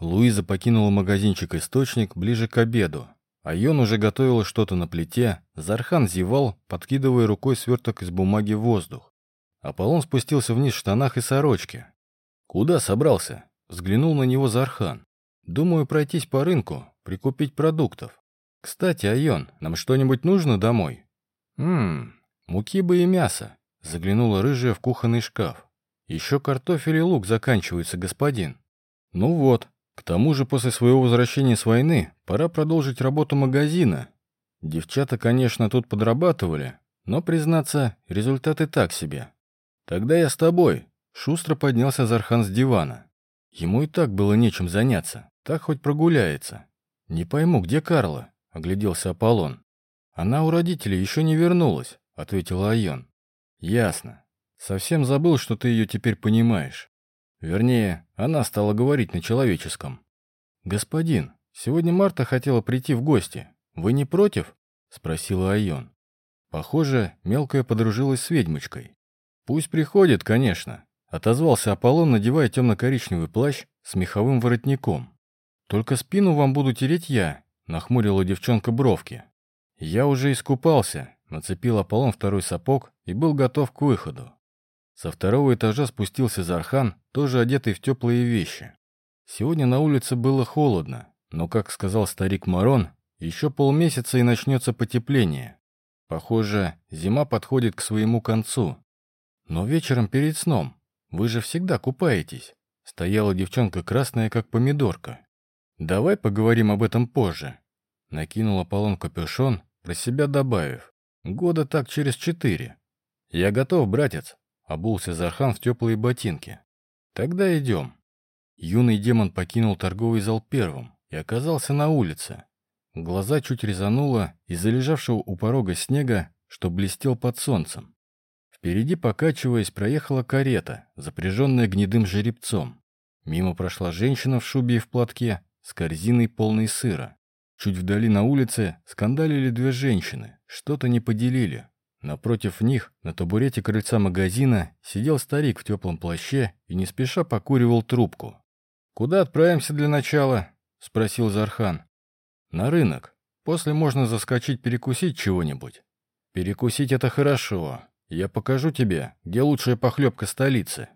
Луиза покинула магазинчик «Источник» ближе к обеду. Айон уже готовила что-то на плите, Зархан зевал, подкидывая рукой сверток из бумаги в воздух. Аполлон спустился вниз в штанах и сорочке. «Куда собрался?» — взглянул на него Зархан. «Думаю, пройтись по рынку, прикупить продуктов. Кстати, Айон, нам что-нибудь нужно домой?» «Ммм, муки бы и мясо», — заглянула рыжая в кухонный шкаф. «Еще картофель и лук заканчиваются, господин». «Ну вот, к тому же после своего возвращения с войны пора продолжить работу магазина. Девчата, конечно, тут подрабатывали, но, признаться, результаты так себе. Тогда я с тобой. Шустро поднялся Зархан с дивана. Ему и так было нечем заняться, так хоть прогуляется. Не пойму, где Карла? Огляделся Аполлон. Она у родителей еще не вернулась, ответила Айон. Ясно. Совсем забыл, что ты ее теперь понимаешь. Вернее, она стала говорить на человеческом. «Господин, сегодня Марта хотела прийти в гости. Вы не против?» — спросила Айон. Похоже, мелкая подружилась с ведьмочкой. «Пусть приходит, конечно», — отозвался Аполлон, надевая темно-коричневый плащ с меховым воротником. «Только спину вам буду тереть я», — нахмурила девчонка бровки. «Я уже искупался», — нацепил Аполлон второй сапог и был готов к выходу. Со второго этажа спустился Зархан, тоже одетый в теплые вещи. Сегодня на улице было холодно, но, как сказал старик Марон, еще полмесяца и начнется потепление. Похоже, зима подходит к своему концу. Но вечером перед сном, вы же всегда купаетесь. Стояла девчонка красная, как помидорка. Давай поговорим об этом позже. Накинула Аполлон капюшон, про себя добавив. Года так через четыре. Я готов, братец. Обулся Зархан в теплые ботинки. «Тогда идем». Юный демон покинул торговый зал первым и оказался на улице. Глаза чуть резануло из-за лежавшего у порога снега, что блестел под солнцем. Впереди, покачиваясь, проехала карета, запряженная гнедым жеребцом. Мимо прошла женщина в шубе и в платке с корзиной полной сыра. Чуть вдали на улице скандалили две женщины, что-то не поделили. Напротив них, на табурете крыльца магазина, сидел старик в теплом плаще и не спеша покуривал трубку. «Куда отправимся для начала?» — спросил Зархан. «На рынок. После можно заскочить перекусить чего-нибудь». «Перекусить — это хорошо. Я покажу тебе, где лучшая похлебка столицы».